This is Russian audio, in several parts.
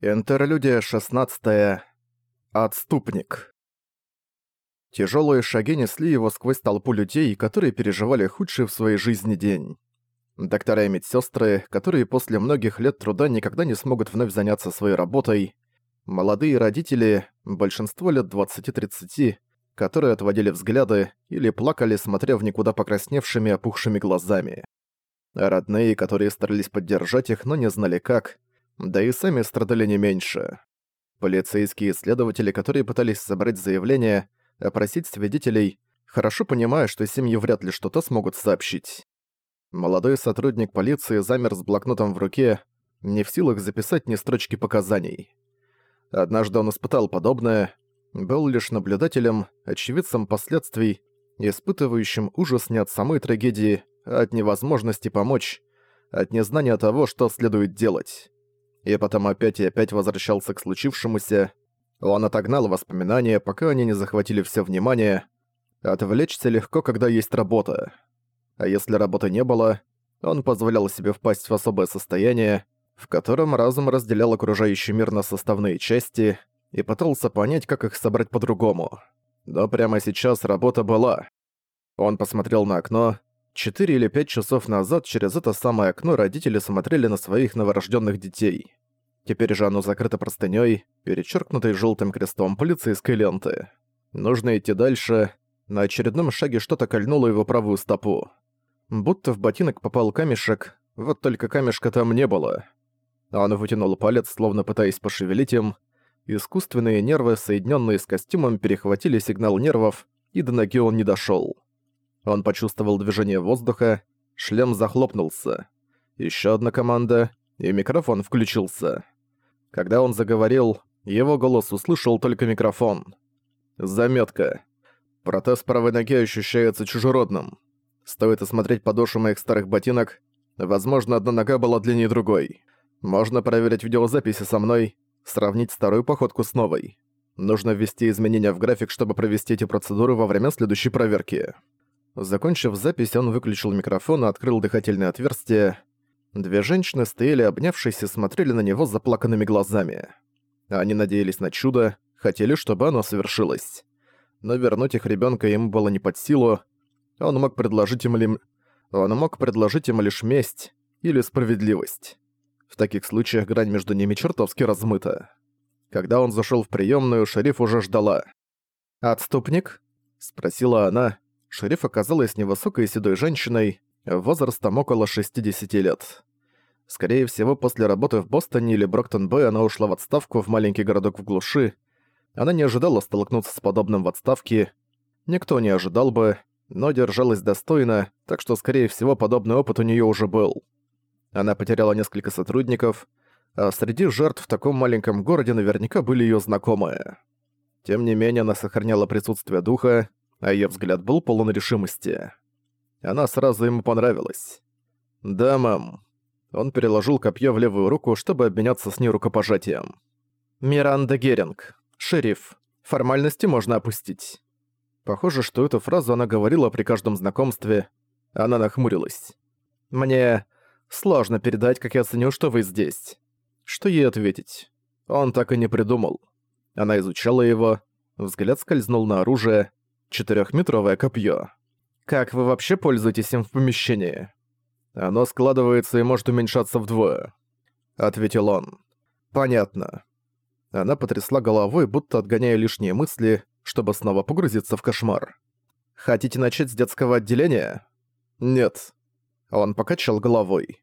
Интерлюдия 16. Отступник. Тяжелые шаги несли его сквозь толпу людей, которые переживали худший в своей жизни день. Доктора и медсестры, которые после многих лет труда никогда не смогут вновь заняться своей работой. Молодые родители, большинство лет 20-30, которые отводили взгляды или плакали, смотря в никуда покрасневшими опухшими глазами. Родные, которые старались поддержать их, но не знали как – да и сами страдали не меньше. Полицейские следователи, которые пытались собрать заявление, опросить свидетелей, хорошо понимая, что семьи вряд ли что-то смогут сообщить. Молодой сотрудник полиции замер с блокнотом в руке, не в силах записать ни строчки показаний. Однажды он испытал подобное, был лишь наблюдателем, очевидцем последствий, испытывающим ужас не от самой трагедии, а от невозможности помочь, от незнания того, что следует делать и потом опять и опять возвращался к случившемуся. Он отогнал воспоминания, пока они не захватили все внимание. Отвлечься легко, когда есть работа. А если работы не было, он позволял себе впасть в особое состояние, в котором разум разделял окружающий мир на составные части и пытался понять, как их собрать по-другому. Но прямо сейчас работа была. Он посмотрел на окно. Четыре или пять часов назад через это самое окно родители смотрели на своих новорожденных детей. Теперь же оно закрыто простынёй, перечеркнутой желтым крестом полицейской ленты. Нужно идти дальше. На очередном шаге что-то кольнуло его правую стопу. Будто в ботинок попал камешек, вот только камешка там не было. Он вытянул палец, словно пытаясь пошевелить им. Искусственные нервы, соединенные с костюмом, перехватили сигнал нервов, и до ноги он не дошел. Он почувствовал движение воздуха, шлем захлопнулся. Еще одна команда, и микрофон включился. Когда он заговорил, его голос услышал только микрофон. Заметка. Протез правой ноги ощущается чужеродным. Стоит осмотреть подошву моих старых ботинок. Возможно, одна нога была длиннее другой. Можно проверить видеозаписи со мной, сравнить старую походку с новой. Нужно ввести изменения в график, чтобы провести эти процедуры во время следующей проверки. Закончив запись, он выключил микрофон и открыл дыхательное отверстие. Две женщины стояли обнявшись и смотрели на него заплаканными глазами. Они надеялись на чудо, хотели, чтобы оно совершилось. Но вернуть их ребенка им было не под силу. Он мог предложить им ли... Он мог предложить им лишь месть или справедливость. В таких случаях грань между ними чертовски размыта. Когда он зашел в приемную, шериф уже ждала. «Отступник?» — спросила она. Шериф оказалась невысокой седой женщиной, возрастом около 60 лет. Скорее всего, после работы в Бостоне или Броктон-Бэй она ушла в отставку в маленький городок в глуши. Она не ожидала столкнуться с подобным в отставке. Никто не ожидал бы, но держалась достойно, так что, скорее всего, подобный опыт у нее уже был. Она потеряла несколько сотрудников, а среди жертв в таком маленьком городе наверняка были ее знакомые. Тем не менее, она сохраняла присутствие духа, а ее взгляд был полон решимости. Она сразу ему понравилась. «Да, мам». Он переложил копье в левую руку, чтобы обменяться с ней рукопожатием. «Миранда Геринг. Шериф. Формальности можно опустить». Похоже, что эту фразу она говорила при каждом знакомстве. Она нахмурилась. «Мне сложно передать, как я ценю, что вы здесь». Что ей ответить? Он так и не придумал. Она изучала его, взгляд скользнул на оружие, четырехметровое копье. Как вы вообще пользуетесь им в помещении? Оно складывается и может уменьшаться вдвое, ответил он. Понятно. Она потрясла головой, будто отгоняя лишние мысли, чтобы снова погрузиться в кошмар. Хотите начать с детского отделения? Нет. Он покачал головой.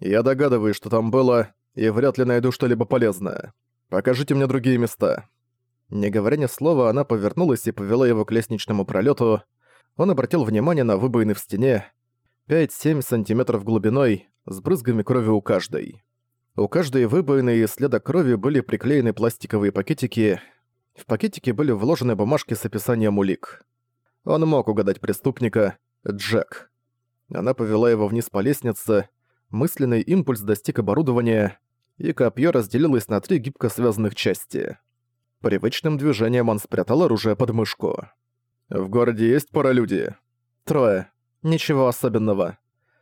Я догадываюсь, что там было, и вряд ли найду что-либо полезное. Покажите мне другие места. Не говоря ни слова, она повернулась и повела его к лестничному пролету, он обратил внимание на выбоины в стене 5-7 сантиметров глубиной, с брызгами крови у каждой. У каждой выбоины и следа крови были приклеены пластиковые пакетики. В пакетике были вложены бумажки с описанием улик. Он мог угадать преступника Джек. Она повела его вниз по лестнице, мысленный импульс достиг оборудования, и копье разделилось на три гибко связанных части. Привычным движением он спрятал оружие под мышку. В городе есть паралюди? Трое. Ничего особенного.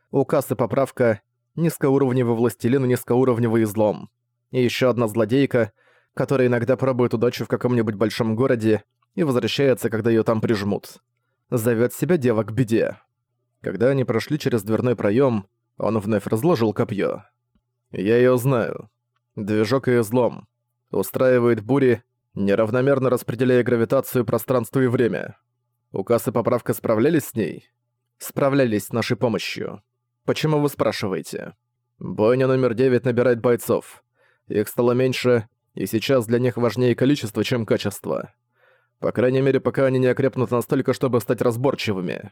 Указ и поправка. Низкоуровневый властелин и низкоуровневый излом. И еще одна злодейка, которая иногда пробует удачу в каком-нибудь большом городе и возвращается, когда ее там прижмут. Зовет себя дева к беде. Когда они прошли через дверной проем, он вновь разложил копье. «Я ее знаю. Движок и излом. Устраивает бури, неравномерно распределяя гравитацию, пространство и время. Указ и поправка справлялись с ней? Справлялись с нашей помощью. Почему вы спрашиваете? Бойня номер 9 набирает бойцов. Их стало меньше, и сейчас для них важнее количество, чем качество. По крайней мере, пока они не окрепнут настолько, чтобы стать разборчивыми.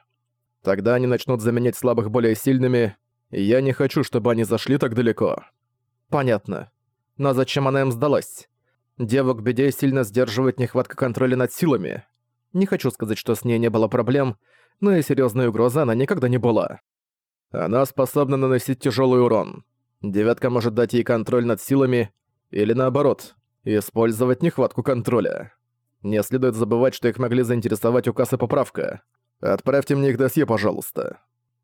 Тогда они начнут заменять слабых более сильными, и я не хочу, чтобы они зашли так далеко. Понятно. Но зачем она им сдалась? Девок беде сильно сдерживает нехватка контроля над силами. Не хочу сказать, что с ней не было проблем, но и серьезной угрозы она никогда не была. Она способна наносить тяжелый урон. Девятка может дать ей контроль над силами, или наоборот, использовать нехватку контроля. Не следует забывать, что их могли заинтересовать указ и поправка. Отправьте мне их досье, пожалуйста.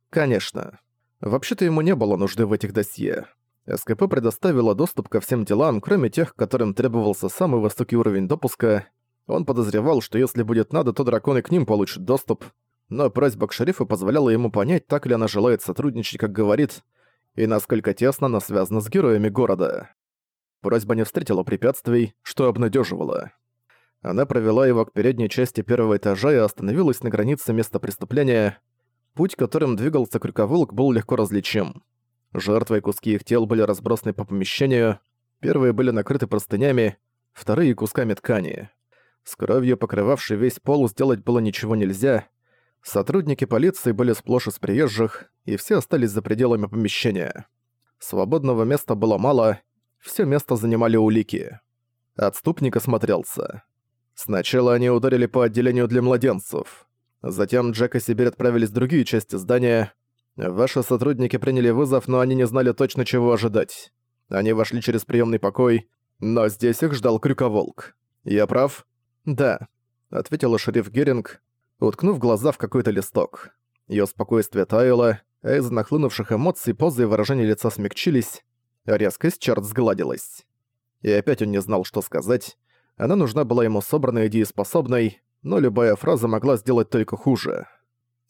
Конечно. Вообще-то ему не было нужды в этих досье. СКП предоставила доступ ко всем делам, кроме тех, которым требовался самый высокий уровень допуска. Он подозревал, что если будет надо, то драконы к ним получат доступ. Но просьба к шерифу позволяла ему понять, так ли она желает сотрудничать, как говорит, и насколько тесно она связана с героями города. Просьба не встретила препятствий, что обнадеживало. Она провела его к передней части первого этажа и остановилась на границе места преступления. Путь, которым двигался крюковолк, был легко различим. Жертвы и куски их тел были разбросаны по помещению. Первые были накрыты простынями, вторые — кусками ткани. С кровью, покрывавшей весь пол, сделать было ничего нельзя. Сотрудники полиции были сплошь из приезжих, и все остались за пределами помещения. Свободного места было мало, все место занимали улики. Отступник осмотрелся. Сначала они ударили по отделению для младенцев. Затем Джек и Сибирь отправились в другие части здания. Ваши сотрудники приняли вызов, но они не знали точно, чего ожидать. Они вошли через приемный покой, но здесь их ждал крюковолк. Я прав? Да, ответила шериф Геринг, уткнув глаза в какой-то листок. Её спокойствие таяло, а из нахлынувших эмоций позы и выражения лица смягчились, Резкость черт сгладилась. И опять он не знал, что сказать. Она нужна была ему собранной и дееспособной, но любая фраза могла сделать только хуже.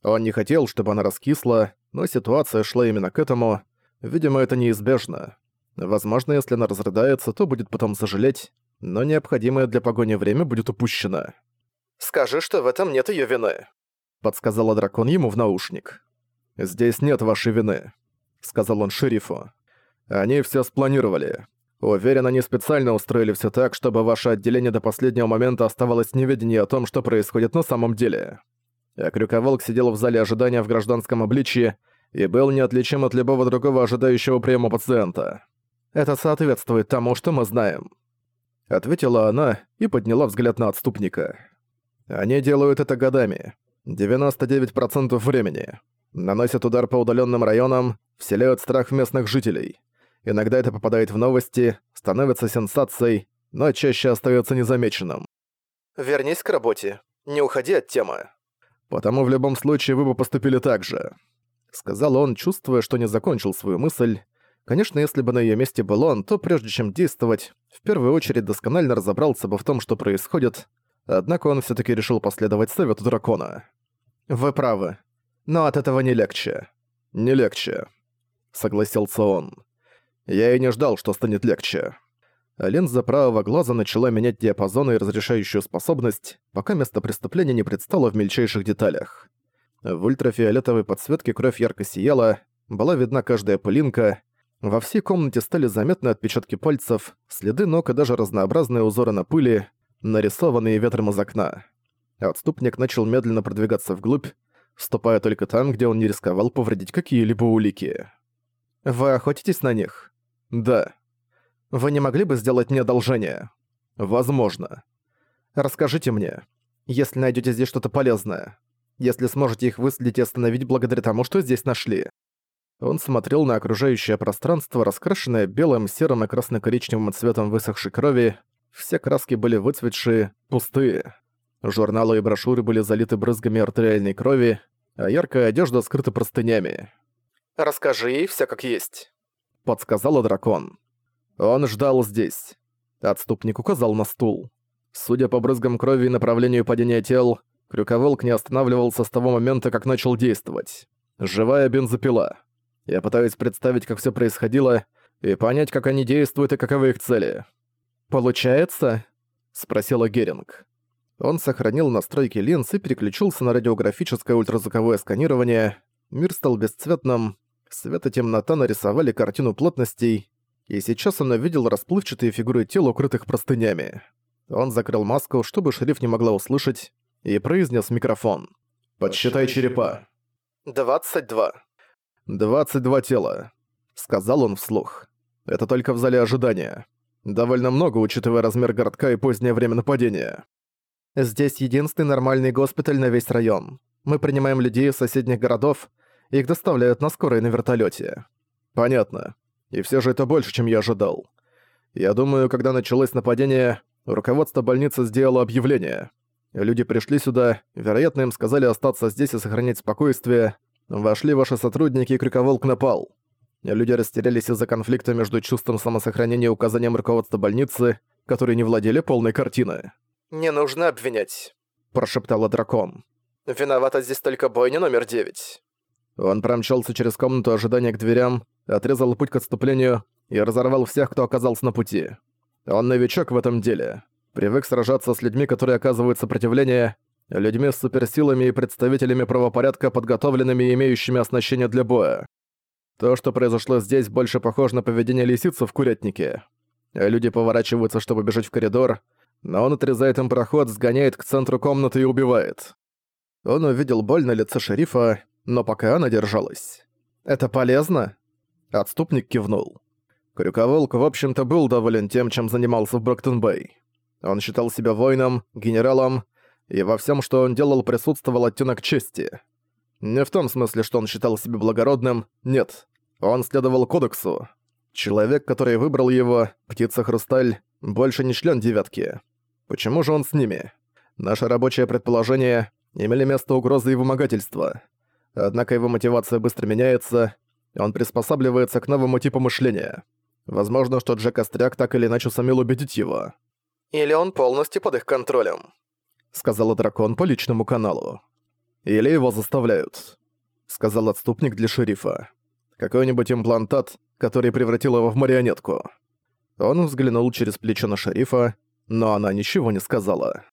Он не хотел, чтобы она раскисла, но ситуация шла именно к этому. Видимо, это неизбежно. Возможно, если она разрыдается, то будет потом сожалеть, но необходимое для погони время будет упущено. «Скажи, что в этом нет её вины», — подсказала дракон ему в наушник. «Здесь нет вашей вины», — сказал он шерифу. Они все спланировали. Уверен, они специально устроили все так, чтобы ваше отделение до последнего момента оставалось в неведении о том, что происходит на самом деле. А Крюковолк сидел в зале ожидания в гражданском обличье и был неотличим от любого другого ожидающего приема пациента. Это соответствует тому, что мы знаем. Ответила она и подняла взгляд на отступника. Они делают это годами. 99% времени. Наносят удар по удаленным районам, вселяют страх в местных жителей. Иногда это попадает в новости, становится сенсацией, но чаще остается незамеченным. «Вернись к работе. Не уходи от темы». «Потому в любом случае вы бы поступили так же», — сказал он, чувствуя, что не закончил свою мысль. Конечно, если бы на ее месте был он, то прежде чем действовать, в первую очередь досконально разобрался бы в том, что происходит, однако он все таки решил последовать совету дракона. «Вы правы. Но от этого не легче». «Не легче», — согласился он. Я и не ждал, что станет легче. Линза правого глаза начала менять диапазон и разрешающую способность, пока место преступления не предстало в мельчайших деталях. В ультрафиолетовой подсветке кровь ярко сияла, была видна каждая пылинка, во всей комнате стали заметны отпечатки пальцев, следы ног и даже разнообразные узоры на пыли, нарисованные ветром из окна. Отступник начал медленно продвигаться вглубь, ступая только там, где он не рисковал повредить какие-либо улики. «Вы охотитесь на них?» «Да». «Вы не могли бы сделать мне одолжение?» «Возможно». «Расскажите мне, если найдете здесь что-то полезное. Если сможете их выследить и остановить благодаря тому, что здесь нашли». Он смотрел на окружающее пространство, раскрашенное белым, серым и красно-коричневым цветом высохшей крови. Все краски были выцветшие, пустые. Журналы и брошюры были залиты брызгами артериальной крови, а яркая одежда скрыта простынями. «Расскажи ей всё как есть» подсказала дракон. Он ждал здесь. Отступник указал на стул. Судя по брызгам крови и направлению падения тел, Крюковолк не останавливался с того момента, как начал действовать. Живая бензопила. Я пытаюсь представить, как все происходило, и понять, как они действуют и каковы их цели. «Получается?» — спросила Геринг. Он сохранил настройки линз и переключился на радиографическое ультразвуковое сканирование. Мир стал бесцветным, свет и темнота нарисовали картину плотностей, и сейчас он увидел расплывчатые фигуры тел, укрытых простынями. Он закрыл маску, чтобы шериф не могла услышать, и произнес микрофон. «Подсчитай черепа». «Двадцать два». «Двадцать два тела», — сказал он вслух. «Это только в зале ожидания. Довольно много, учитывая размер городка и позднее время нападения». «Здесь единственный нормальный госпиталь на весь район. Мы принимаем людей из соседних городов, их доставляют на скорой на вертолете. «Понятно. И все же это больше, чем я ожидал. Я думаю, когда началось нападение, руководство больницы сделало объявление. Люди пришли сюда, вероятно, им сказали остаться здесь и сохранять спокойствие. Вошли ваши сотрудники, и Крюковолк напал. Люди растерялись из-за конфликта между чувством самосохранения и указанием руководства больницы, которые не владели полной картиной. «Не нужно обвинять», – прошептала дракон. «Виновата здесь только бойня номер девять». Он промчался через комнату ожидания к дверям, отрезал путь к отступлению и разорвал всех, кто оказался на пути. Он новичок в этом деле. Привык сражаться с людьми, которые оказывают сопротивление, людьми с суперсилами и представителями правопорядка, подготовленными и имеющими оснащение для боя. То, что произошло здесь, больше похоже на поведение лисицы в курятнике. Люди поворачиваются, чтобы бежать в коридор, но он отрезает им проход, сгоняет к центру комнаты и убивает. Он увидел боль на лице шерифа, но пока она держалась. «Это полезно?» Отступник кивнул. Крюковолк, в общем-то, был доволен тем, чем занимался в Броктон-Бэй. Он считал себя воином, генералом, и во всем, что он делал, присутствовал оттенок чести. Не в том смысле, что он считал себя благородным, нет. Он следовал кодексу. Человек, который выбрал его, птица-хрусталь, больше не член девятки. Почему же он с ними? Наше рабочее предположение имели место угрозы и вымогательства. Однако его мотивация быстро меняется, он приспосабливается к новому типу мышления. Возможно, что Джек Остряк так или иначе сумел убедить его. «Или он полностью под их контролем», — сказала дракон по личному каналу. «Или его заставляют», — сказал отступник для шерифа. «Какой-нибудь имплантат, который превратил его в марионетку». Он взглянул через плечо на шерифа, но она ничего не сказала.